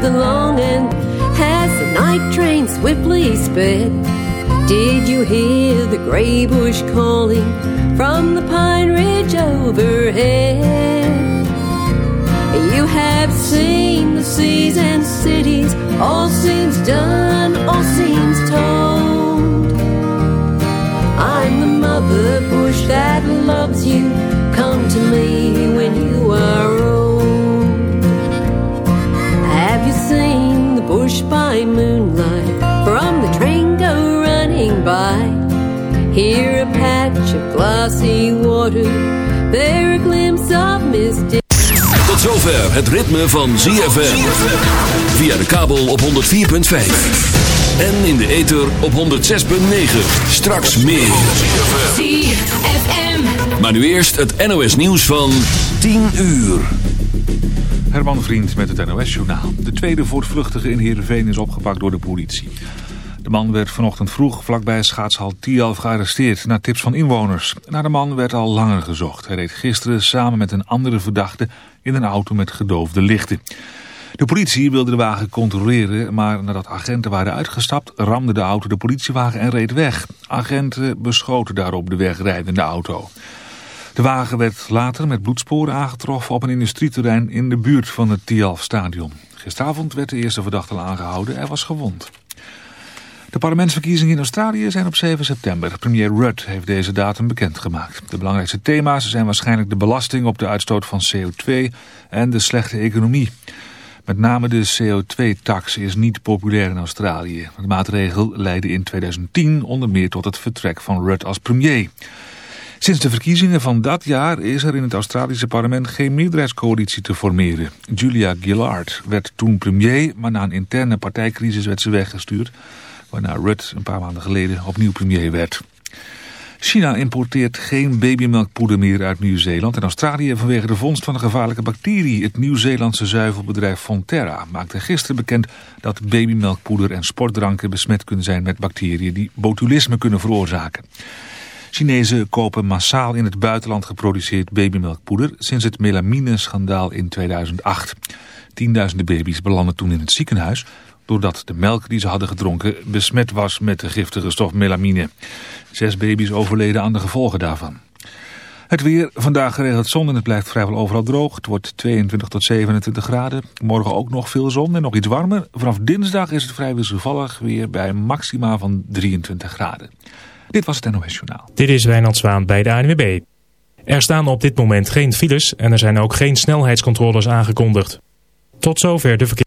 the long end as the night train swiftly sped. Did you hear the gray bush calling from the pine ridge overhead? You have seen the seas and cities, all seems done, all seems told. I'm the mother bush that loves you. Come to me when you are bush by moonlight from the train go running by? Here a patch of glassy water, there a glimpse of. Tot zover het ritme van ZFM. Via de kabel op 104.5. En in de ether op 106.9. Straks meer. ZFM. Maar nu eerst het NOS nieuws van 10 uur. Herman Vriend met het NOS-journaal. De tweede voortvluchtige in Heerenveen is opgepakt door de politie. De man werd vanochtend vroeg vlakbij schaatshal Tialf gearresteerd... na tips van inwoners. Naar de man werd al langer gezocht. Hij reed gisteren samen met een andere verdachte... in een auto met gedoofde lichten. De politie wilde de wagen controleren... maar nadat agenten waren uitgestapt... ramde de auto de politiewagen en reed weg. Agenten beschoten daarop de wegrijdende auto. De wagen werd later met bloedsporen aangetroffen op een industrieterrein in de buurt van het Tialf-stadion. Gisteravond werd de eerste verdachte al aangehouden. Hij was gewond. De parlementsverkiezingen in Australië zijn op 7 september. Premier Rudd heeft deze datum bekendgemaakt. De belangrijkste thema's zijn waarschijnlijk de belasting op de uitstoot van CO2 en de slechte economie. Met name de CO2-tax is niet populair in Australië. De maatregel leidde in 2010 onder meer tot het vertrek van Rudd als premier. Sinds de verkiezingen van dat jaar is er in het Australische parlement geen meerderheidscoalitie te formeren. Julia Gillard werd toen premier, maar na een interne partijcrisis werd ze weggestuurd, waarna Rudd een paar maanden geleden opnieuw premier werd. China importeert geen babymelkpoeder meer uit Nieuw-Zeeland en Australië vanwege de vondst van een gevaarlijke bacterie. Het Nieuw-Zeelandse zuivelbedrijf Fonterra maakte gisteren bekend dat babymelkpoeder en sportdranken besmet kunnen zijn met bacteriën die botulisme kunnen veroorzaken. Chinezen kopen massaal in het buitenland geproduceerd babymelkpoeder sinds het melamine-schandaal in 2008. Tienduizenden baby's belanden toen in het ziekenhuis doordat de melk die ze hadden gedronken besmet was met de giftige stof melamine. Zes baby's overleden aan de gevolgen daarvan. Het weer, vandaag geregeld zon en het blijft vrijwel overal droog. Het wordt 22 tot 27 graden. Morgen ook nog veel zon en nog iets warmer. Vanaf dinsdag is het vrij wisselvallig weer bij maxima van 23 graden. Dit was het NOS Journaal. Dit is Wijnand Zwaan bij de ANWB. Er staan op dit moment geen files en er zijn ook geen snelheidscontroles aangekondigd. Tot zover de verkeer.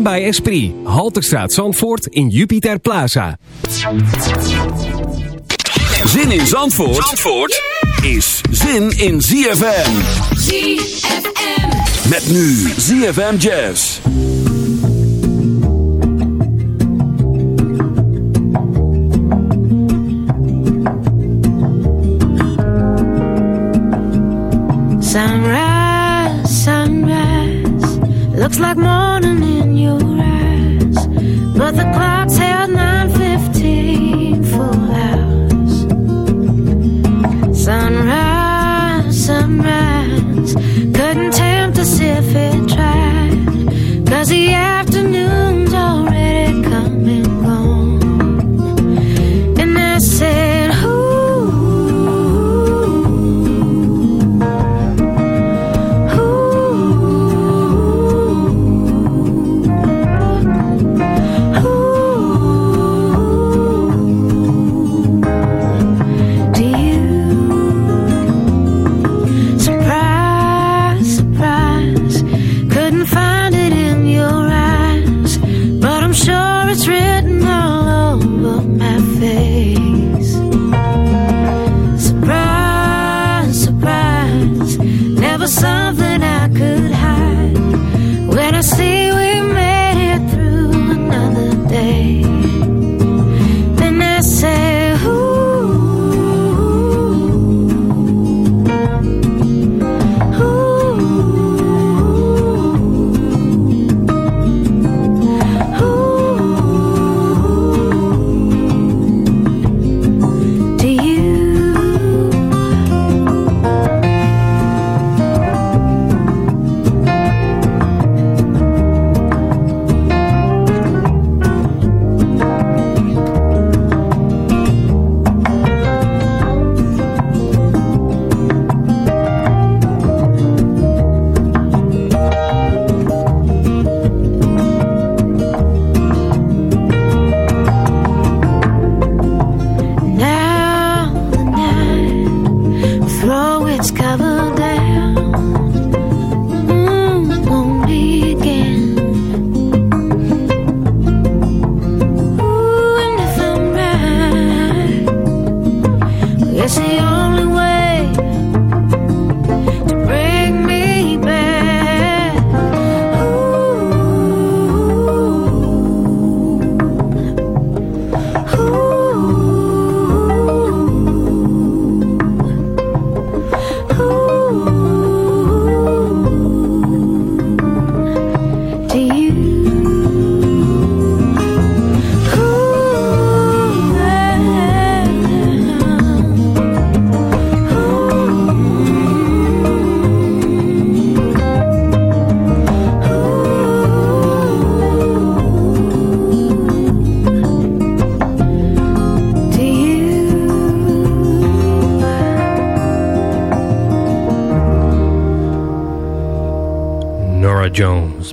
Motion by Esprit. Halterstraat Zandvoort in Jupiter Plaza. Zin in Zandvoort, Zandvoort is zin in ZFM. ZFM. Met nu ZFM Jazz. Sunrise, sunrise, looks like morning in your eyes, but the clock's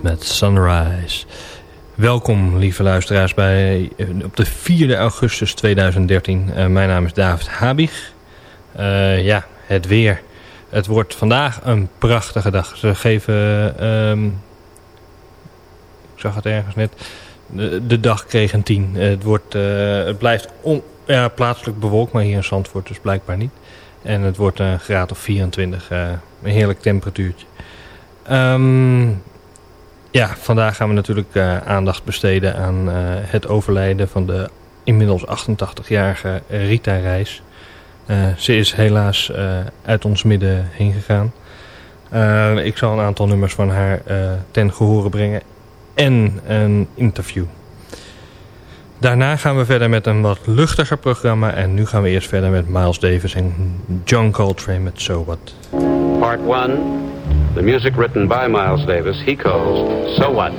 met Sunrise. Welkom, lieve luisteraars, bij, eh, op de 4 augustus 2013. Eh, mijn naam is David Habig. Eh, ja, het weer. Het wordt vandaag een prachtige dag. Ze geven, ehm, ik zag het ergens net, de, dag kreeg een 10. het, wordt, het blijft on, ja, plaatselijk bewolkt, maar hier in Zandvoort dus blijkbaar niet. En het wordt een graad of 24, eh, een heerlijk temperatuurtje. Ehm, ja, vandaag gaan we natuurlijk eh, aandacht besteden aan eh, het overlijden van de inmiddels 88-jarige Rita Reis. Eh, ze is helaas uit ons midden heen gegaan. Ik zal een aantal nummers van haar ten gehore brengen en een interview. Daarna gaan we verder met een wat luchtiger programma en nu gaan we eerst verder met Miles Davis en John Coltrane met So What. Part one, the music written by Miles Davis, he calls So What?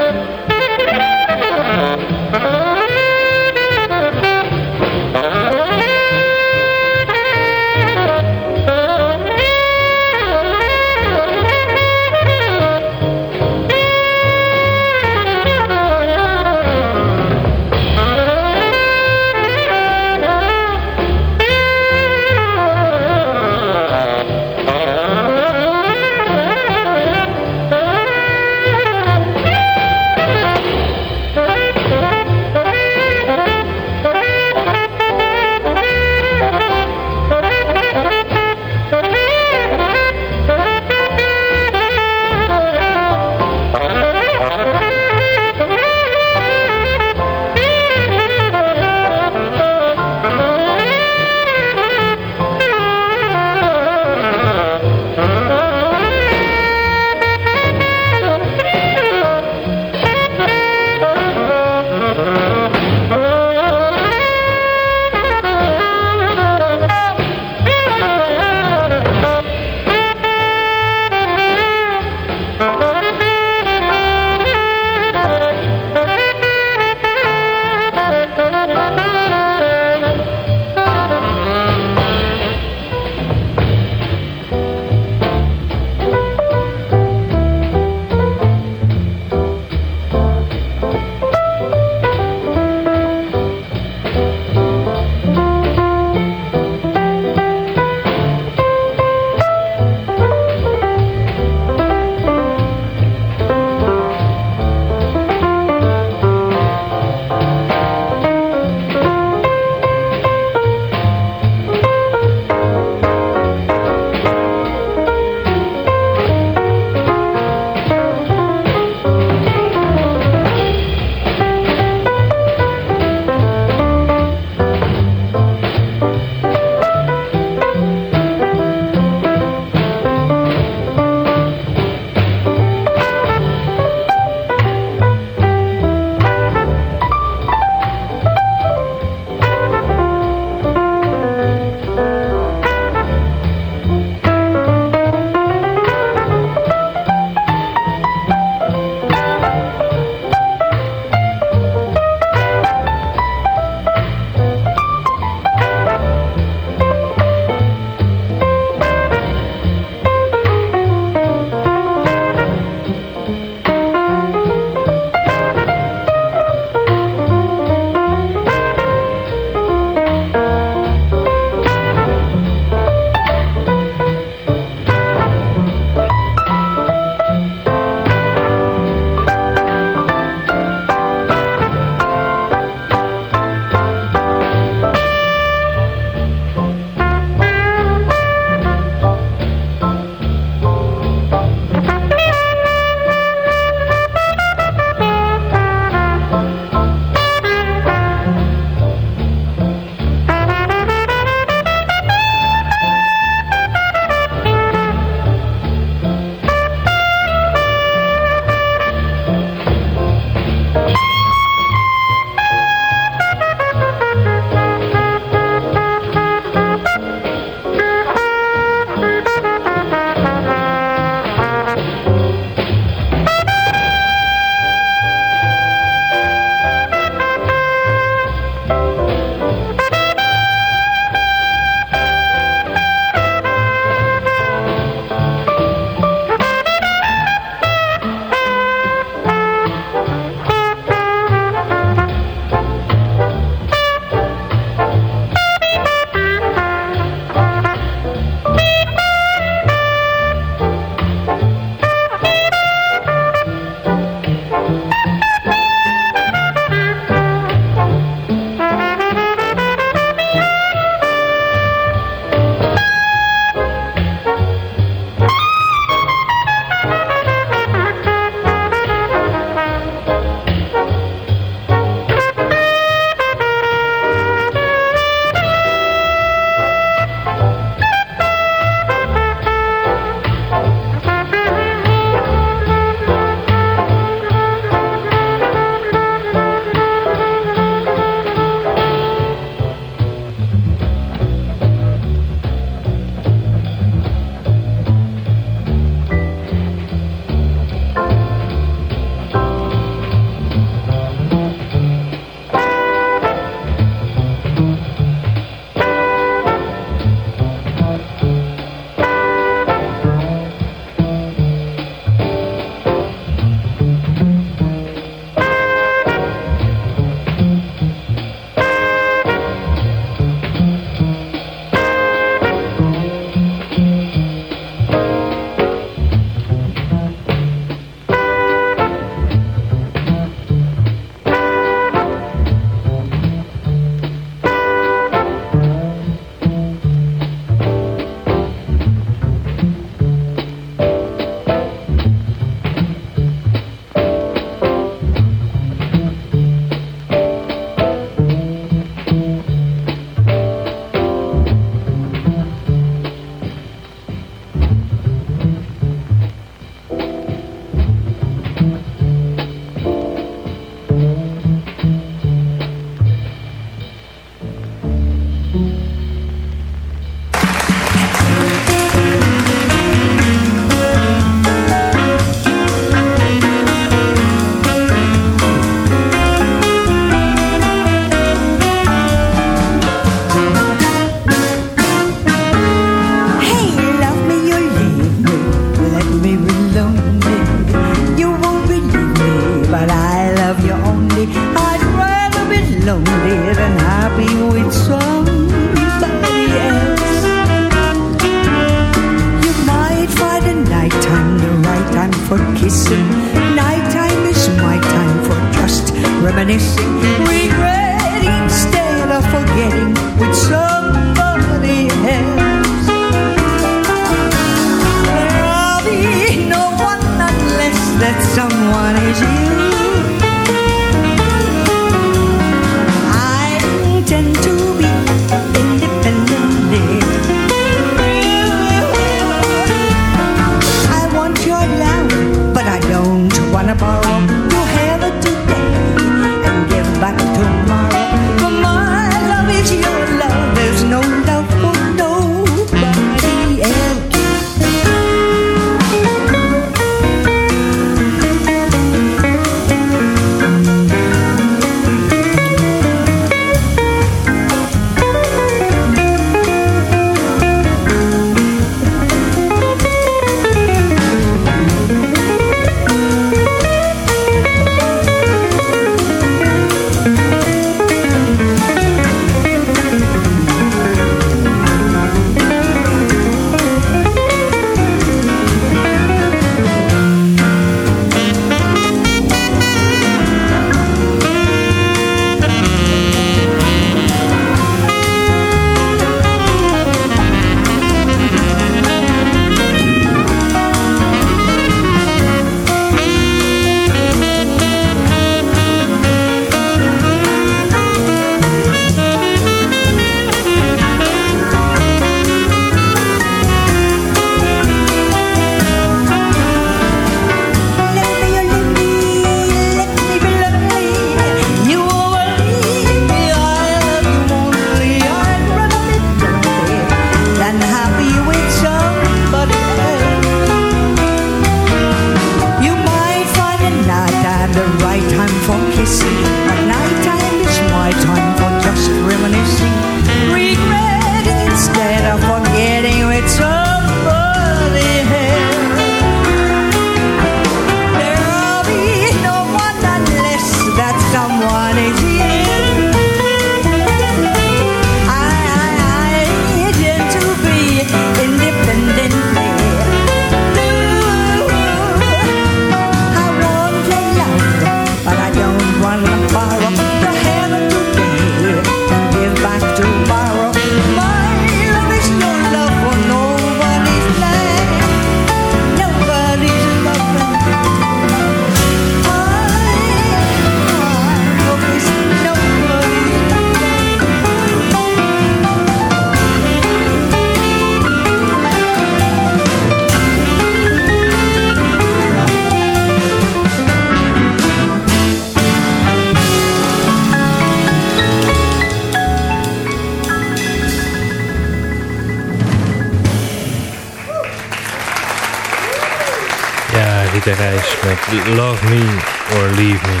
De Reis met Love Me or Leave Me.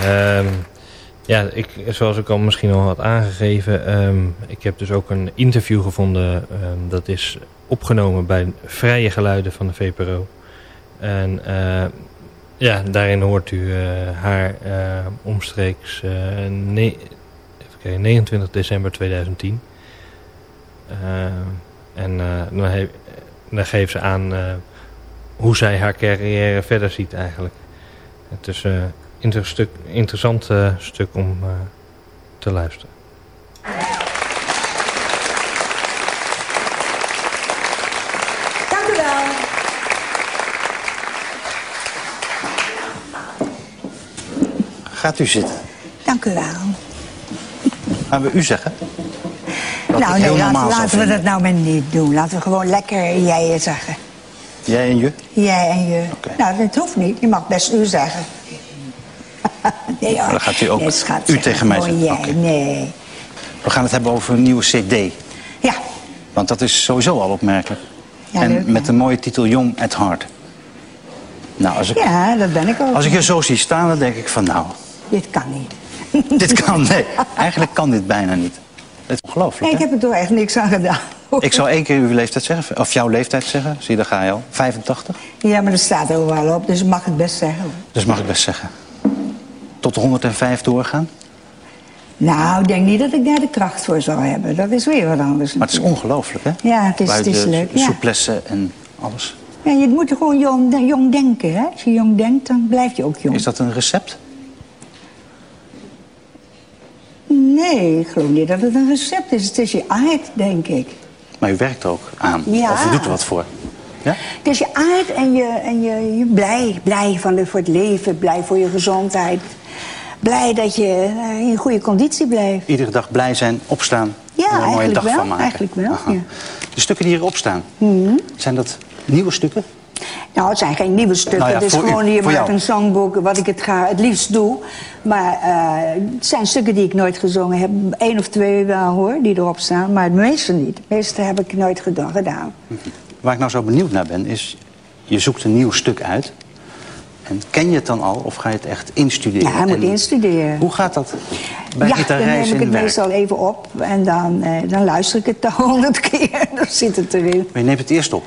Ehm, ja, ik, zoals ik al misschien al had aangegeven, ehm, ik heb dus ook een interview gevonden. ehm, dat is opgenomen bij Vrije Geluiden van de VPRO. En eh, ja, daarin hoort u eh, haar eh, omstreeks kijken, 29 december 2010. Eh, en dan, dan geeft ze aan hoe zij haar carrière verder ziet eigenlijk. Het is een inter stuk, interessant eh, stuk om eh, te luisteren. Dank u wel. Gaat u zitten. Dank u wel. Gaan we u zeggen? Dat nou, nee, laten, laten we dat nou maar niet doen. Laten we gewoon lekker jij zeggen. Jij en je? Jij en je. Nou, dat hoeft niet. Je mag best u zeggen. nee, hoor. Maar dan gaat u ook Nee, schat, u tegen mij zeggen. Jij. Nee. We gaan het hebben over een nieuwe cd. Ja. Want dat is sowieso al opmerkelijk. Ja, en leuk, met de mooie titel Young at Heart. Nou, als ik, Ja, dat ben ik ook. als ik je zo zie staan, dan denk ik van nou, Dit kan niet. dit kan, nee. Eigenlijk kan dit bijna niet. Het is ongelooflijk, Nee, ik heb er toch echt niks aan gedaan. Ik zou één keer uw leeftijd zeggen, of jouw leeftijd zeggen. Zie je, daar ga je al. 85. Ja, maar dat staat er overal op, dus ik mag het best zeggen. Dus mag ik best zeggen. Tot de 105 doorgaan. Nou, ik denk niet dat ik daar de kracht voor zou hebben. Dat is weer wat anders. Maar het is ongelooflijk, hè? Ja, het is, het de leuk. Ja. souplesse en alles. Ja, je moet gewoon jong, jong denken. Hè? Als je jong denkt, dan blijf je ook jong. Is dat een recept? Nee, ik geloof niet dat het een recept is. Het is je aard, denk ik. Maar u werkt er ook aan. Ja. Of u doet er wat voor. Ja? Is je aard en je, en je, je blij. Blij van de, voor het leven, blij voor je gezondheid. Blij dat je eh, in goede conditie blijft. Iedere dag blij zijn, opstaan. Ja, en er een mooie dag wel, van maken. eigenlijk wel, Aha. ja. De stukken die hierop staan, zijn dat nieuwe stukken? Nou, het zijn geen nieuwe stukken. Nou ja, het is voor u, gewoon voor jou. American Songbook, wat ik het, ga, het liefst doe. Maar eh, het zijn stukken die ik nooit gezongen heb. Eén of twee wel hoor, die erop staan. Maar het meeste niet. Het meeste heb ik nooit geda- gedaan. Waar ik nou zo benieuwd naar ben, is... je zoekt een nieuw stuk uit. En ken je het dan al of ga je het echt instuderen? Ja, je moet En instuderen. Hoe gaat dat bij ja, dan neem ik het werk? meestal even op. En dan, eh, dan luister ik het de honderd keer. Dan zit het erin. Maar je neemt het eerst op.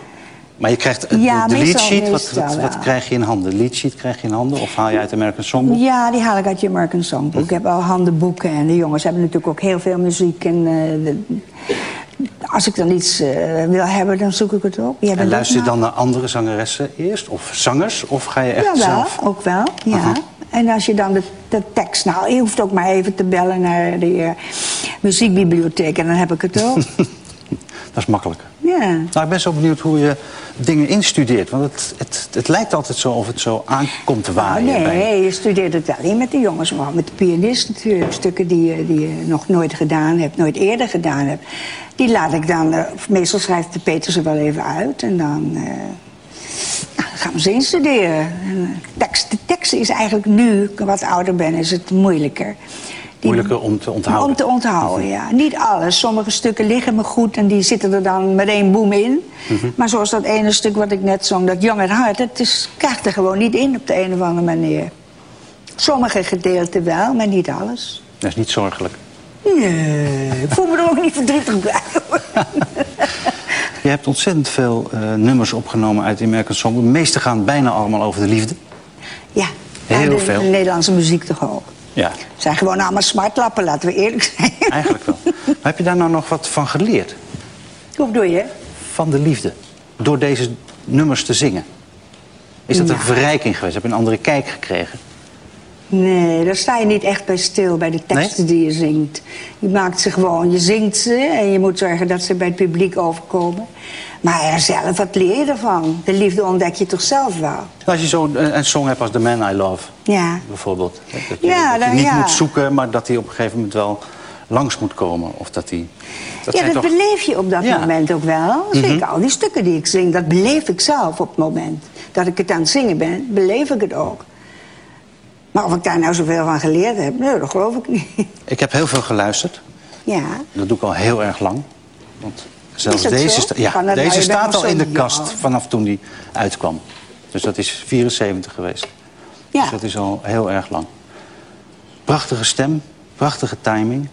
Maar je krijgt de, Ja, de meestal- leadsheet, wat, meestal wat, krijg je in handen? De leadsheet krijg je in handen of haal je uit de American Songbook? Ja, die haal ik uit je American Songbook. Ik heb al handenboeken en de jongens hebben natuurlijk ook heel veel muziek. En, eh, de- als ik dan iets eh, wil hebben, dan zoek ik het op. Jij En luister je dan naar andere zangeressen eerst? Of zangers? Of ga je echt Jawel, zelf? ook wel, ja. Aha. En als je dan de, de tekst... Nou, je hoeft ook maar even te bellen naar de eh, muziekbibliotheek... en dan heb ik het ook. Dat is makkelijk. ja. Nou, ik ben zo benieuwd hoe je dingen instudeert. Want het, het, het lijkt altijd zo of het zo aankomt te waaien. nee, bij- je studeert het alleen met de jongens, maar met de pianist natuurlijk. Stukken die, je- die je nog nooit gedaan hebt, nooit eerder gedaan hebt. Die laat ik dan, eh, meestal schrijft de Peter ze wel even uit. En dan, eh, nou, dan gaan we ze instuderen. En, eh, tekst, de tekst is eigenlijk nu, ik wat ouder ben, is het moeilijker. Die- Moeilijker om te onthouden. Om te onthouden, ja. Niet alles. Sommige stukken liggen me goed en die zitten er dan met één boem in. Mhm. Maar zoals dat ene stuk wat ik net zong, dat Young at Heart... het is, krijgt er gewoon niet in op de een of andere manier. Sommige gedeelten wel, maar niet alles. Dat is niet zorgelijk. Nee, ik voel me er ook niet verdrietig bij. Je hebt ontzettend veel eh, nummers opgenomen uit de American. De meeste gaan bijna allemaal over de liefde. Ja, Heel en de, veel. de Nederlandse muziek toch ook. Ja, Het zijn gewoon allemaal smartlappen, laten we eerlijk zijn. eigenlijk wel. Maar heb je daar nou nog wat van geleerd? Hoe bedoel je? Van de liefde. Door deze nummers te zingen. Is dat een verrijking geweest? Heb je een andere kijk gekregen? Nee, daar sta je niet echt bij stil, bij de teksten die je zingt. Je maakt ze gewoon, je zingt ze en je moet zorgen dat ze bij het publiek overkomen. Maar er zelf, wat leer je ervan? De liefde ontdek je toch zelf wel? Als je zo'n een, song hebt als The Man I Love, Ja. bijvoorbeeld. Dat je, Ja, dat je dan- niet ja. moet zoeken, maar dat hij op een gegeven moment wel langs moet komen. Of dat hij... Dat ja, dat toch- beleef je op dat Ja. moment ook wel. Mhm. Zeker al die stukken die ik zing, dat beleef ik zelf op het moment. Dat ik het aan het zingen ben, beleef ik het ook. Maar of ik daar nou zoveel van geleerd heb, nee, dat geloof ik niet. Ik heb heel veel geluisterd. Ja, Dat doe ik al heel erg lang. Want zelfs deze, sta- ja, nou? deze bent staat al in de kast vanaf toen die uitkwam. Dus dat is 74 geweest. Ja. Dus dat is al heel erg lang. Prachtige stem, prachtige timing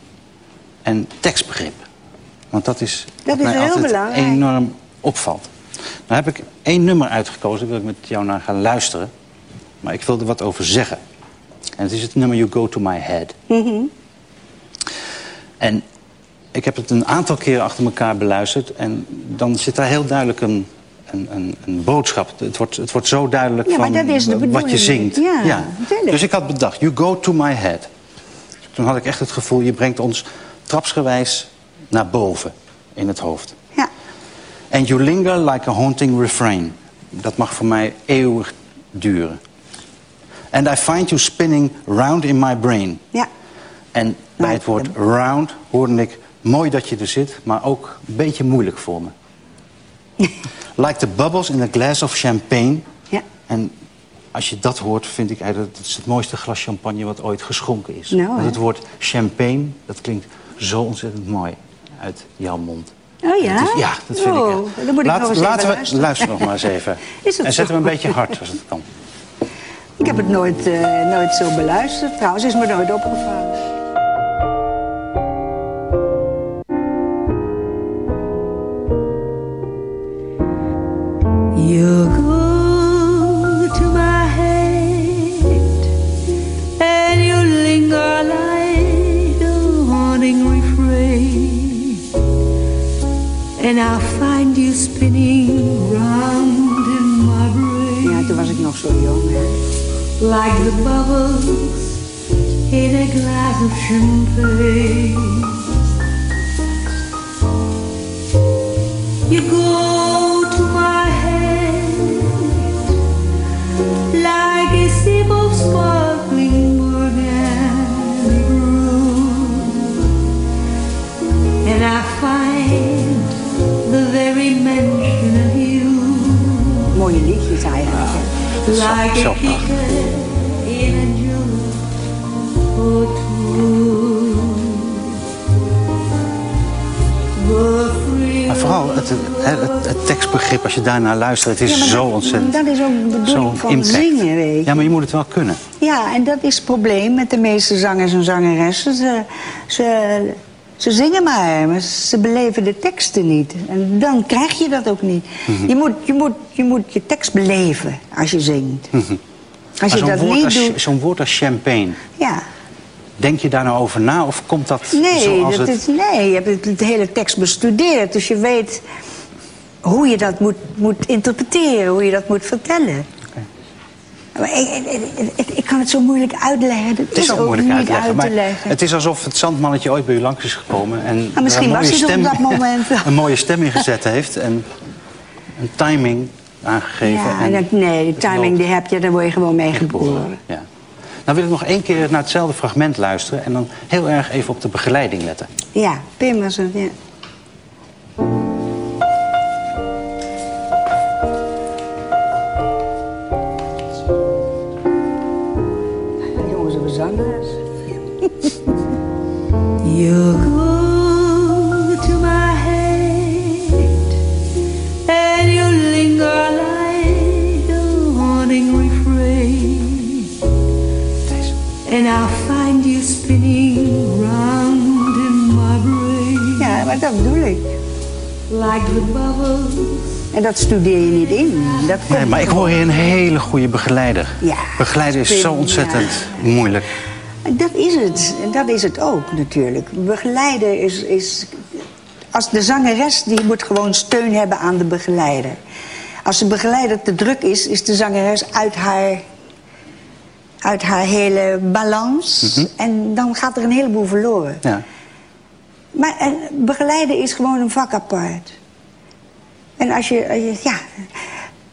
en tekstbegrip. Want dat is Dat wat is mij heel altijd belangrijk. enorm opvalt. Nou heb ik één nummer uitgekozen, daar wil ik met jou naar gaan luisteren. Maar ik wil er wat over zeggen. En het is het nummer You Go To My Head. Mhm. En ik heb het een aantal keren achter elkaar beluisterd. En dan zit daar heel duidelijk een, een, een, een boodschap. Het wordt, het wordt zo duidelijk Ja, van wat je zingt. Ja. Dus ik had bedacht, you go to my head. Toen had ik echt het gevoel, je brengt ons trapsgewijs naar boven in het hoofd. Ja. And you linger like a haunting refrain. Dat mag voor mij eeuwig duren. And I find you spinning round in my brain. Ja. En bij het woord round hoorde ik mooi dat je er zit, maar ook een beetje moeilijk voor me. like the bubbles in a glass of champagne. Ja. En als je dat hoort, vind ik eigenlijk dat het is het mooiste glas champagne wat ooit geschonken is. Nou, Want het woord champagne, dat klinkt zo ontzettend mooi uit jouw mond. Oh ja? Ja, dat vind oh, ik echt. Dan moet ik Laat- nog eens laten we luisteren. luisteren nog maar eens even. Is het en we zo? een beetje hard als het kan. Ik heb het nooit, eh, nooit zo beluisterd. Trouwens, is me nooit opgevallen. You go to my head and you linger like a haunting refrain, and I'll find you spinning round in my brain. Ja, toen was ik nog zo jong, hè. Like the bubbles in a glass of champagne. You go to my head like a sip of sparkling organic brew, and I find the very mention of you Mooie liedjes eigenlijk. hè. like het, tekstbegrip, als je daarnaar luistert, het is Ja, zo dat- ontzettend. Dat is ook de bedoeling van impact. zingen, weet je. Ja, maar je moet het wel kunnen. Ja, en dat is het probleem met de meeste zangers en zangeressen. Ze, ze, ze zingen maar, maar ze beleven de teksten niet. En dan krijg je dat ook niet. Mhm. je, moet, je, moet, je moet je tekst beleven als je zingt. Als Mhm. Maar je zo'n dat woord niet als- doet... Zo'n woord als champagne, Ja. denk je daar nou over na of komt dat Nee, zoals dat het... is, nee, je hebt het, het hele tekst bestudeerd. Dus je weet hoe je dat moet, moet interpreteren, hoe je dat moet vertellen. Maar ik, kan het zo moeilijk uitleggen. Dat Het is ook moeilijk niet uit te leggen, maar het is alsof het zandmannetje ooit bij u langs is gekomen... en Ah, misschien een was mooie hij op dat moment wel. een mooie stem ingezet heeft en een timing aangegeven. Ja, en en dat, nee, die timing die heb je, daar word je gewoon mee geboren. Ja. Nou wil ik nog één keer naar hetzelfde fragment luisteren... en dan heel erg even op de begeleiding letten. Ja, Pim was ja. Like the bubbles. En dat studeer je niet in. Dat komt Nee, maar ik hoor hier een hele goede begeleider. Ja, Begeleiden is zo ontzettend moeilijk. Dat is het. En dat is het ook natuurlijk. Begeleiden is, is... Als de zangeres, die moet gewoon steun hebben aan de begeleider. Als de begeleider te druk is, is de zangeres uit haar, uit haar hele balans. Mhm. En dan gaat er een heleboel verloren. Ja. Maar en, begeleiden is gewoon een vak apart. En als je, als je- ja,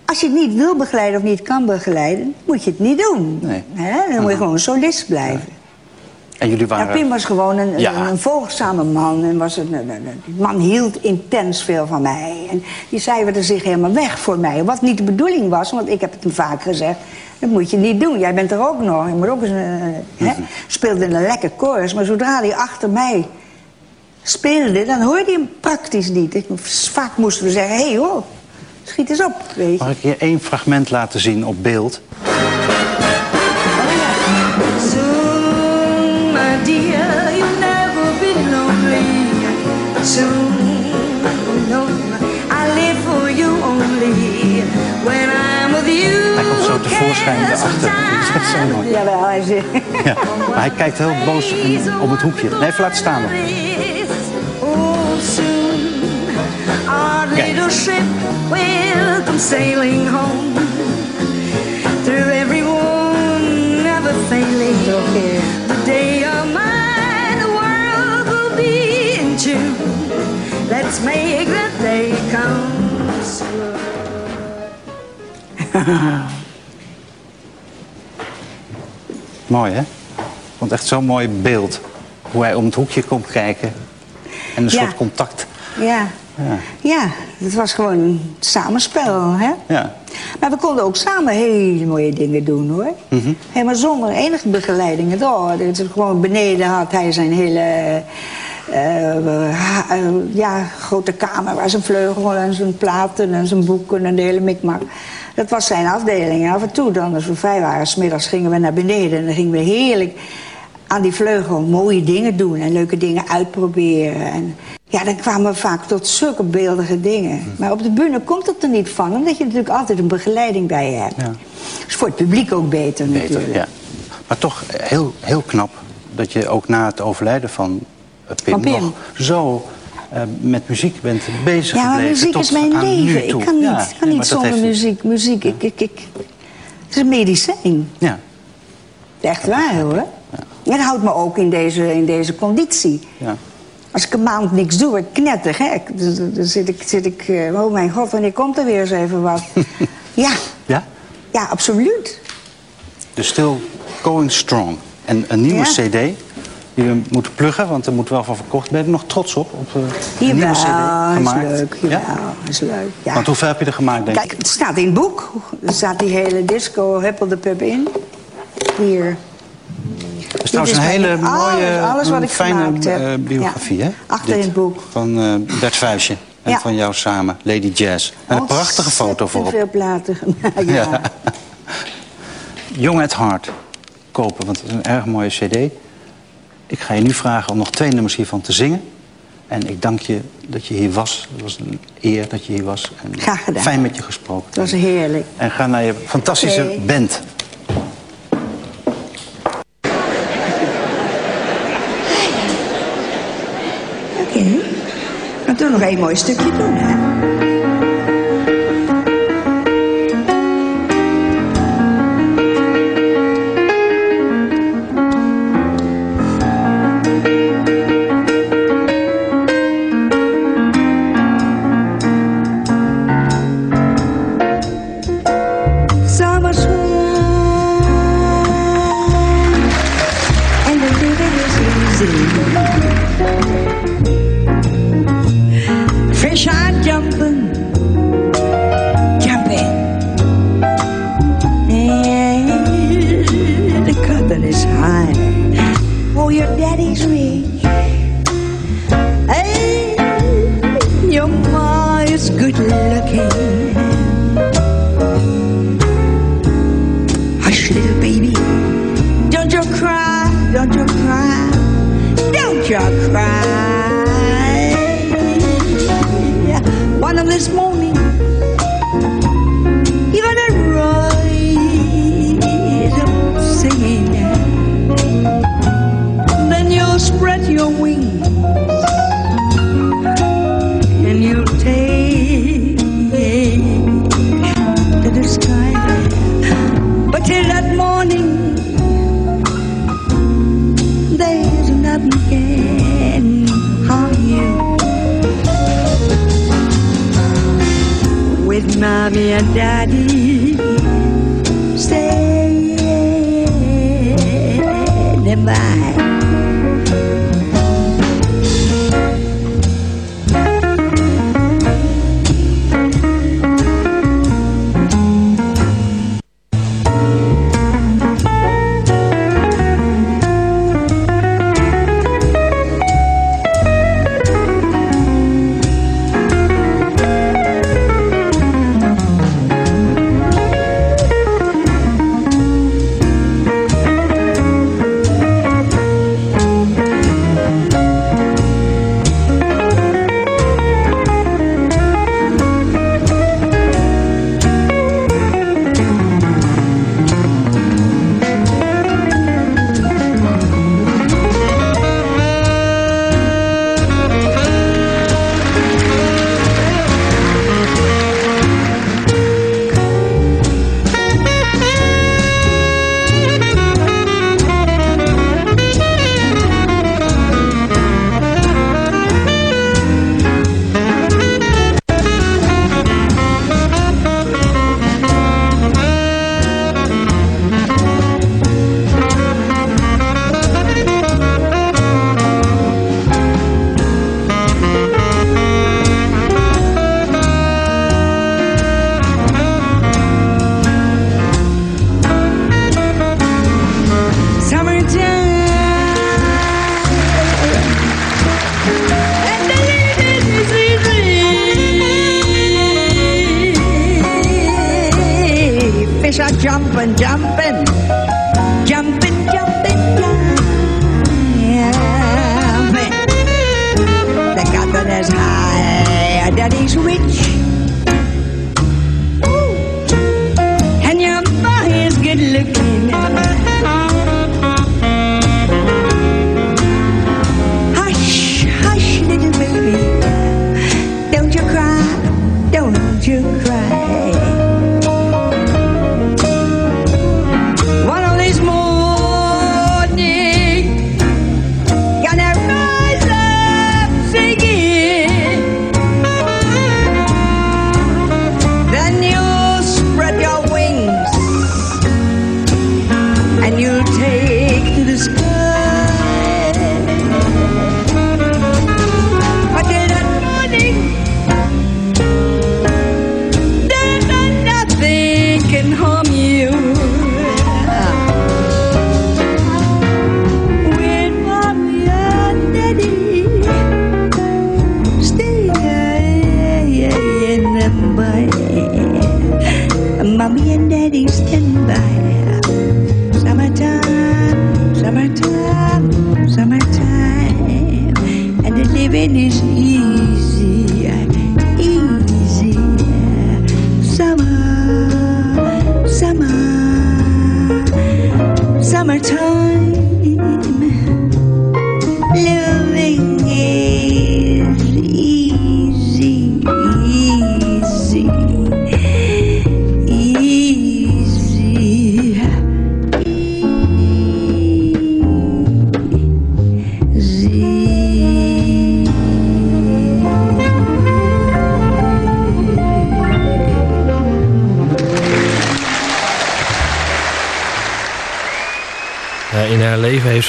als je het niet wil begeleiden of niet kan begeleiden, moet je het niet doen. Nee. Hè? Dan moet je gewoon solist blijven. En jullie Ja, waren... Pim was gewoon een, Ja. een, een volgzame man. En was een, die man hield intens veel van mij. En die cijferde zich helemaal weg voor mij. Wat niet de bedoeling was, want ik heb het hem vaak gezegd. Dat moet je niet doen. Jij bent er ook nog. Je moet ook eens, eh, hè? Speelde een lekker chorus. Maar zodra hij achter mij speelde, dan hoorde je hem praktisch niet. Ik- Vaak moesten we zeggen, hé hey, hoor, Schiet eens op, weet je. Mag ik je één fragment laten zien op beeld? Soon, my dear, you'll never be lonely. Soon, no, I live for you only. When I'm with you, Hij komt zo tevoorschijn daarachter. Dat is echt zo mooi. Jawel, hij zit... Ja, maar hij kijkt heel boos in- op het hoekje. Nee, even laten staan nog. Our little ship will come sailing home. Through every wound, never failing. The day of mine, the world will be in tune. Let's make that day come soon. Mooi, hè? Het echt zo'n mooi beeld. Hoe hij om het hoekje komt kijken. En een Ja. soort contact. Ja. Ja. ja, het was gewoon een samenspel, hè? Ja. Maar we konden ook samen hele mooie dingen doen, hoor. Mhm. Helemaal zonder enige begeleiding. Is gewoon beneden had hij zijn hele... eh, ha- eh, ja, grote kamer waar zijn vleugel en zijn platen en zijn boeken en de hele mikmak. Dat was zijn afdeling. En af en toe, dan, als we vrij waren, smiddags gingen we naar beneden. En dan gingen we heerlijk aan die vleugel mooie dingen doen en leuke dingen uitproberen. En ja, dan kwamen we vaak tot zulke beeldige dingen. Maar op de bühne komt het er niet van, omdat je natuurlijk altijd een begeleiding bij je hebt. Ja. is voor het publiek ook beter, natuurlijk. Ja. Maar toch heel, heel knap dat je ook na het overlijden van eh, Pim, Van Pim. nog zo eh, met muziek bent bezig Ja, maar muziek tot is mijn aan nu leven. Ik kan niet, Ja, kan niet dat zonder heeft- muziek. Muziek, ik, ik, ik, het is een medicijn. Ja. Echt waar, hoor. En dat houdt me ook in deze, in deze conditie. Ja. Als ik een maand niks doe, ik knettergek. Dus dan zit ik, zit ik eh, oh mijn god, wanneer komt er weer eens even wat? ja, ja? ja, absoluut. Dus still going strong. En een nieuwe Ja. cd die we moeten pluggen, want er moet wel van verkocht. Ben je er nog trots op? Op eh, een nieuwe cd Jawel, is gemaakt? leuk. Jawel, is leuk. Ja. Want hoeveel heb je er gemaakt, denk Kijk, het staat in het boek. Er staat die hele disco Huppel de Pub in. Hier. Het is trouwens een hele mijn- mooie, alles, alles wat een ik fijne eh, biografie, Ja. hè? Achter in het boek. Van eh Bert Vuijsje en Ja. van jou samen, Lady Jazz. En een prachtige foto voorop. veel platen gemaakt. Ja. Ja. Jong at Heart kopen, want het is een erg mooie cd. Ik ga je nu vragen om nog twee nummers hiervan te zingen. En ik dank je dat je hier was. Het was een eer dat je hier was. En Graag gedaan. Fijn met je gesproken. Het was heerlijk. En ga naar je fantastische band. We doen nog één mooi stukje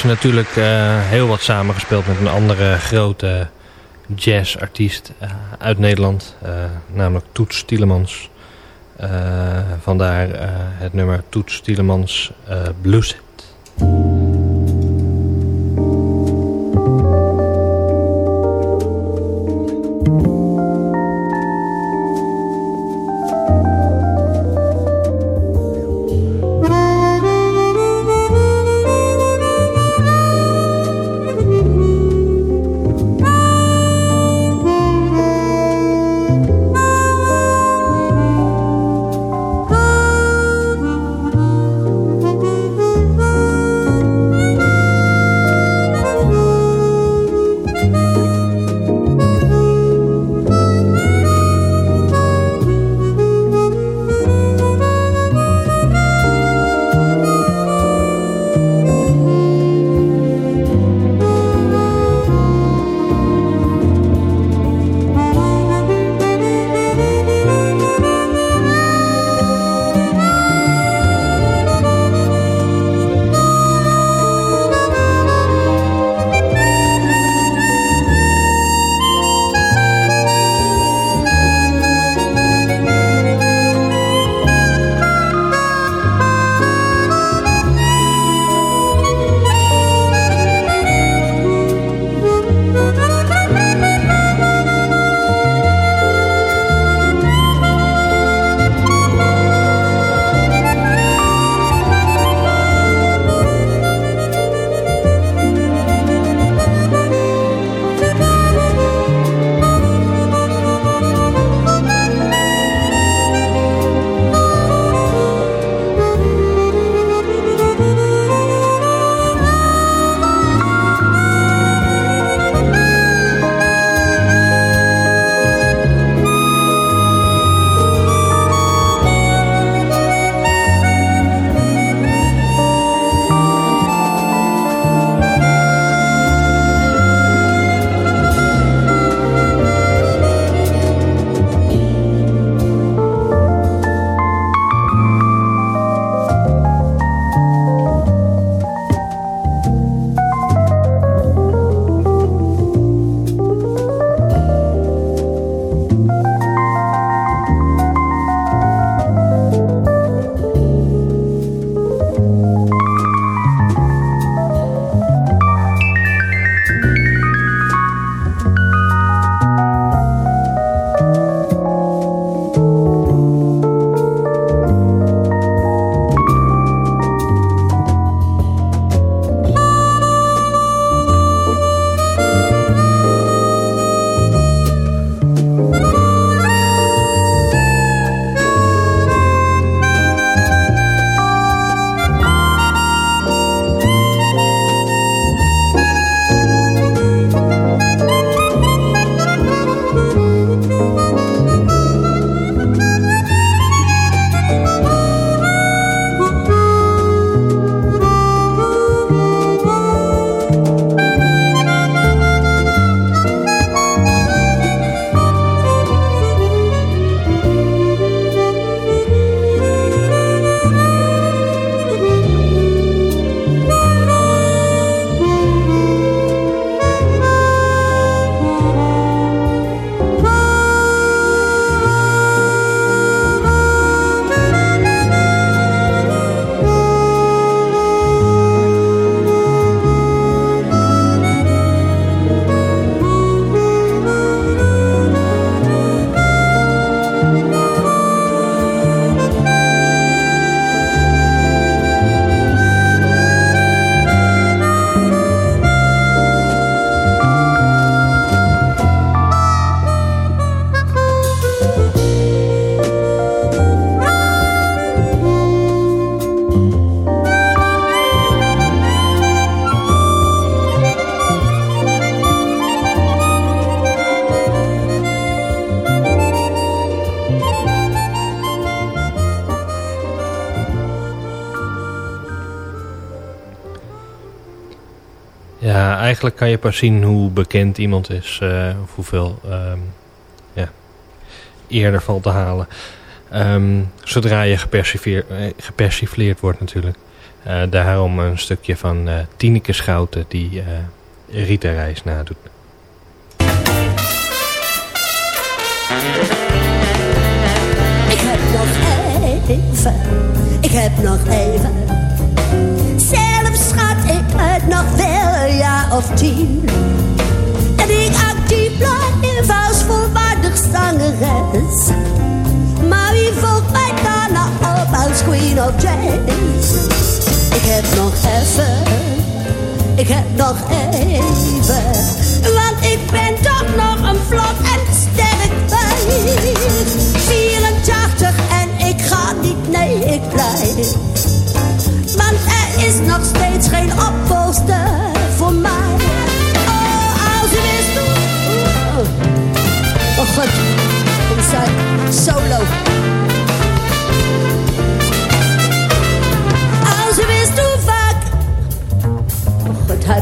ondertussen natuurlijk eh, heel wat samengespeeld met een andere grote jazzartiest eh, uit Nederland. Eh, namelijk Toets Tielemans. vandaar het nummer Toets Tielemans Blues Blueset. Eigenlijk kan je pas zien hoe bekend iemand is. eh, of hoeveel ehm, ja, eerder valt te halen. Ehm, zodra je eh, gepersifleerd wordt natuurlijk. Eh, daarom een stukje van eh Tineke Schouten die eh Rita Reis nadoet. Ik heb nog even, ik heb nog even. Want ik ben toch nog een vlot en sterk wijf. 84 en ik ga niet, nee, ik blijf. Want er is nog steeds geen opvolster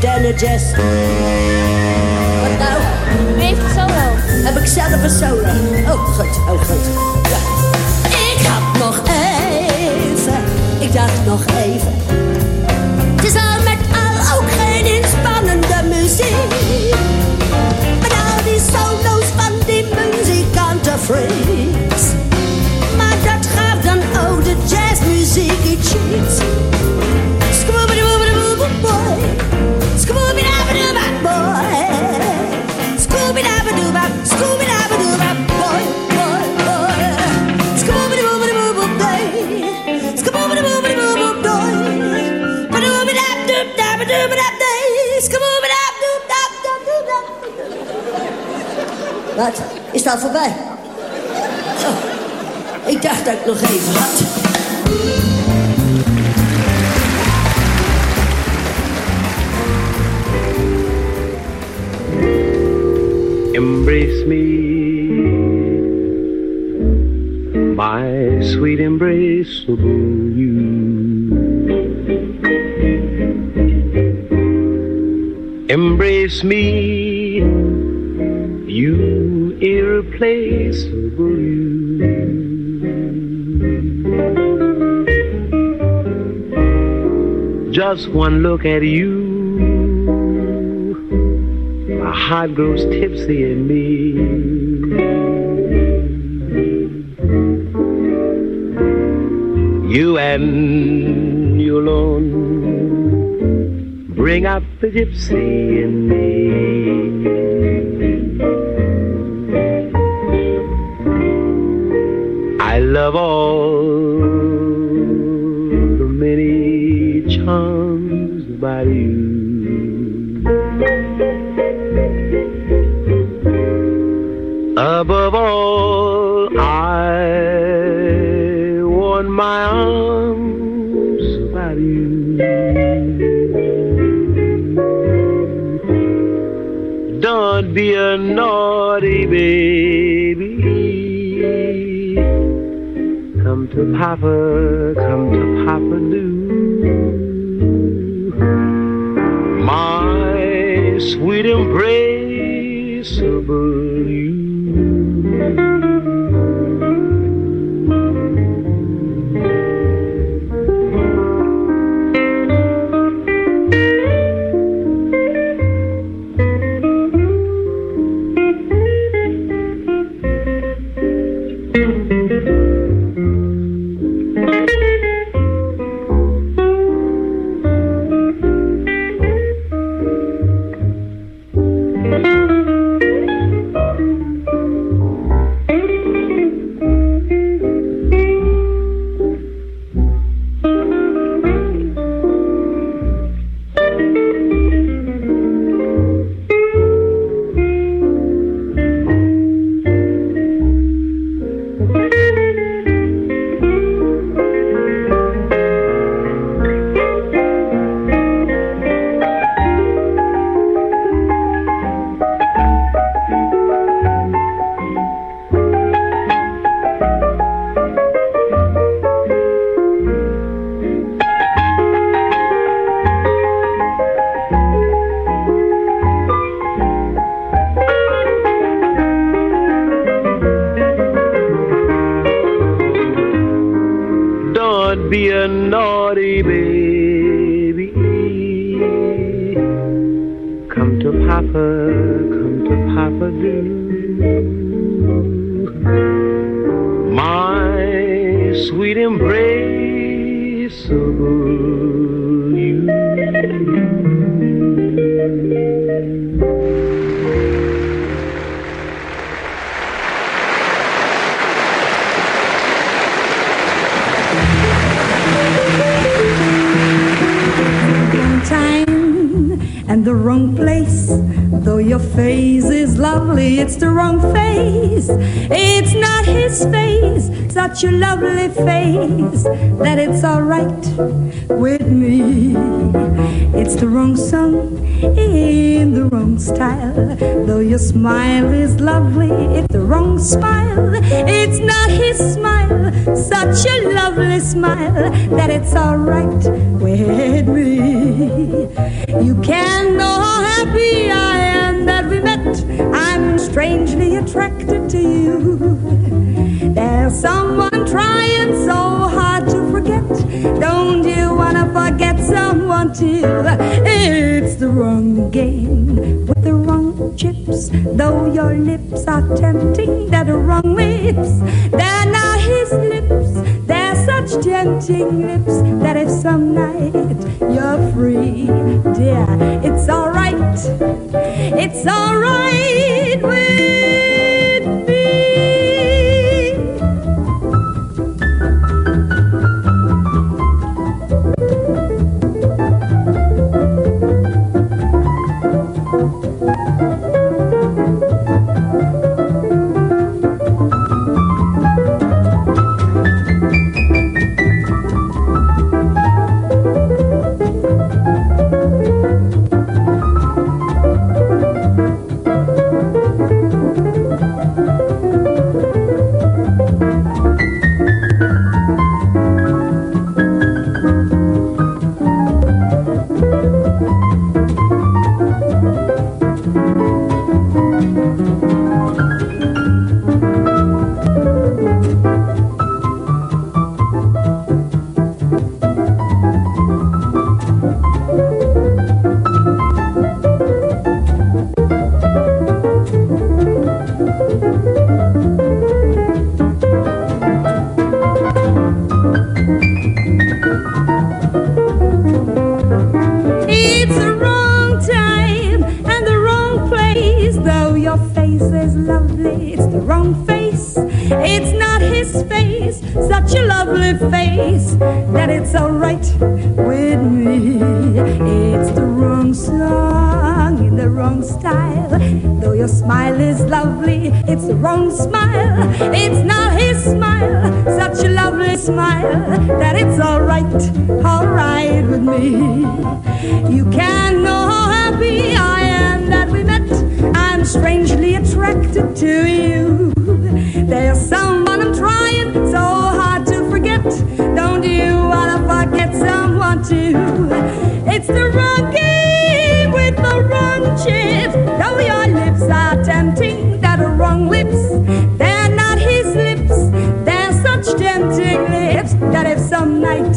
Jazz. Wat nou? Wie heeft een solo? Heb ik zelf een solo? Oh, goed, oh, goed. Ja. Ik had nog even, ik dacht nog even. Wat? Is dat voorbij? Oh, ik dacht dat ik nog even had. Embrace me, my sweet embraceable you. Embrace me, Just one look at you, my heart grows tipsy in me. You and you alone bring out the gypsy in me. Don't be a naughty baby. Come to Papa, come to Papa do. My sweet embraceable sweet embrace wrong time and the wrong place. Though your face is lovely, it's the wrong face. It's not his face, such a lovely face, that it's alright with me. It's the wrong song in the wrong style. Though your smile is lovely, it's the wrong smile. It's not his smile, such a lovely smile, that it's alright with me. You can know how happy I am. I'm strangely attracted to you. There's someone trying so hard to forget. Don't you wanna forget someone too? It's the wrong game with the wrong chips. Though your lips are tempting, they're the wrong lips. They're not his lips. They're such tempting lips that if some night you're free, dear, it's alright. It's alright with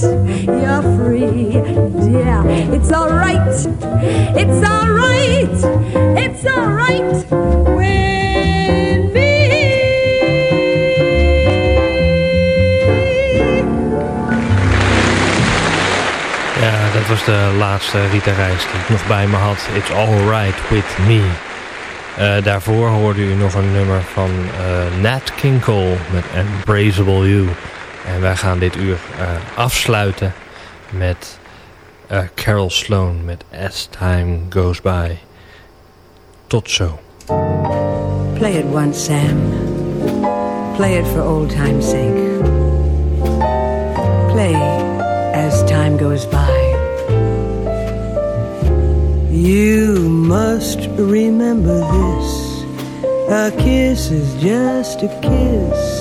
you're free, dear, it's alright. It's alright. It's alright with me. Ja, dat was de laatste Rita Reis die ik nog bij me had. It's Alright With Me. Eh, daarvoor hoorde u nog een nummer van eh, Nat King Cole met Embraceable You. En wij gaan dit uur eh, afsluiten met eh, Carol Sloan met As Time Goes By. Tot zo. Play it once, Sam. Play it for old time's sake. Play as time goes by. You must remember this. A kiss is just a kiss.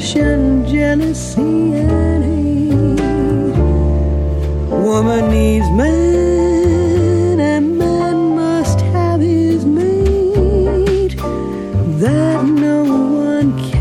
passion, jealousy, and hate. Woman needs man, and man must have his mate that no one can.